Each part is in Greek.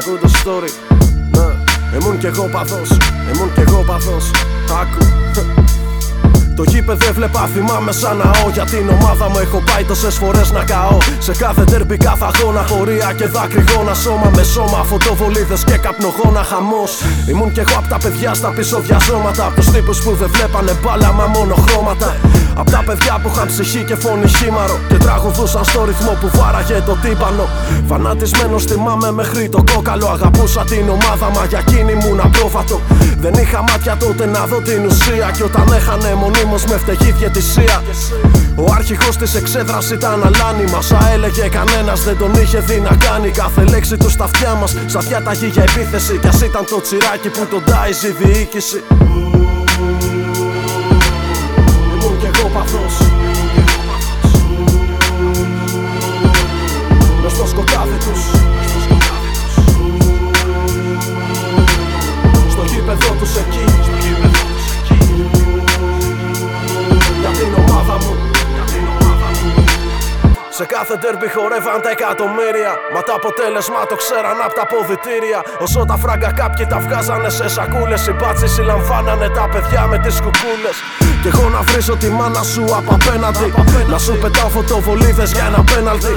ακούω το story. Ναι, ήμουν κι εγώ παθός, ήμουν κι εγώ παθός. Άκου. Το γήπεδο έβλεπα θυμάμαι σαν ναό. Για την ομάδα μου έχω πάει τόσες φορές να καώ. Σε κάθε τερμπι κάθε αγώνα πορεία και δάκρυγόνα Σώμα με σώμα φωτοβολίδες και καπνογόνα χαμός. Ήμουν κι εγώ απ' τα παιδιά στα πίσω διαζώματα Απ' τους τύπους που δεν βλέπανε μπάλα μα μόνο χρώματα Απ' τα παιδιά που είχαν ψυχή και φωνή χήμαρο Και τραγουδούσαν στο ρυθμό που βάραγε το τύπανο. Φανατισμένος θυμάμαι μέχρι το κόκαλο. Αγαπούσα την ομάδα μα για εκείνη μου να πρόβατο Δεν είχα μάτια τότε να δω την ουσία. Και όταν έχανε μονίμως με φταιγή διαιτησία. Ο άρχηγος της εξέδρας ήταν αλάνι Μας έλεγε κανένας δεν τον είχε δει να κάνει. Κάθε λέξη του στα αυτιά μας σαν διάταγη για επίθεση. Κι ας ήταν το τσιράκι που τον τάιζε η διοίκηση Μες στο σε κάθε ντέρμπι χορεύαν τα εκατομμύρια. Μα το αποτέλεσμα το ξέραν από τα ποδητήρια Όσο τα φράγκα κάποιοι τα βγάζανε σε σακούλες Οι μπάτσοι συλλαμβάνανε τα παιδιά με τις κουκούλες. Κι εγώ να βρίσω τη μάνα σου από απέναντι. Να σου πετάω φωτοβολίδες για ένα πέναλτι.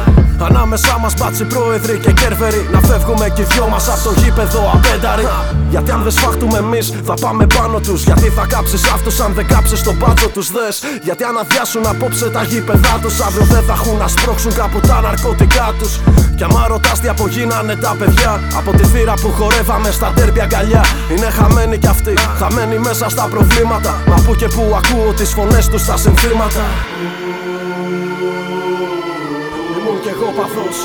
Ανάμεσά μας μπάτσι πρόεδροι και κέρβεροι. Να φεύγουμε κι οι δυο μας από το γήπεδο απένταροι. Γιατί αν δεν σφάχτουμε εμείς θα πάμε πάνω τους. Γιατί θα κάψεις αυτούς αν δεν κάψεις τον μπάτσο τους δες. Γιατί αν αδειάσουν απόψε τα γήπεδά τους Αύριο δεν θα έχουν να σπρώξουν κάπου τα ναρκωτικά τους. Κι άμα ρωτάς τι απογίνανε τα παιδιά Από τη θύρα που χορεύαμε στα τέρπια αγκαλιά. Είναι χαμένοι κι αυτοί, χαμένοι μέσα στα προβλήματα. Μα που και που ακούω τις φωνές τους στα συνθήματα. Ήμουν κι εγώ παθός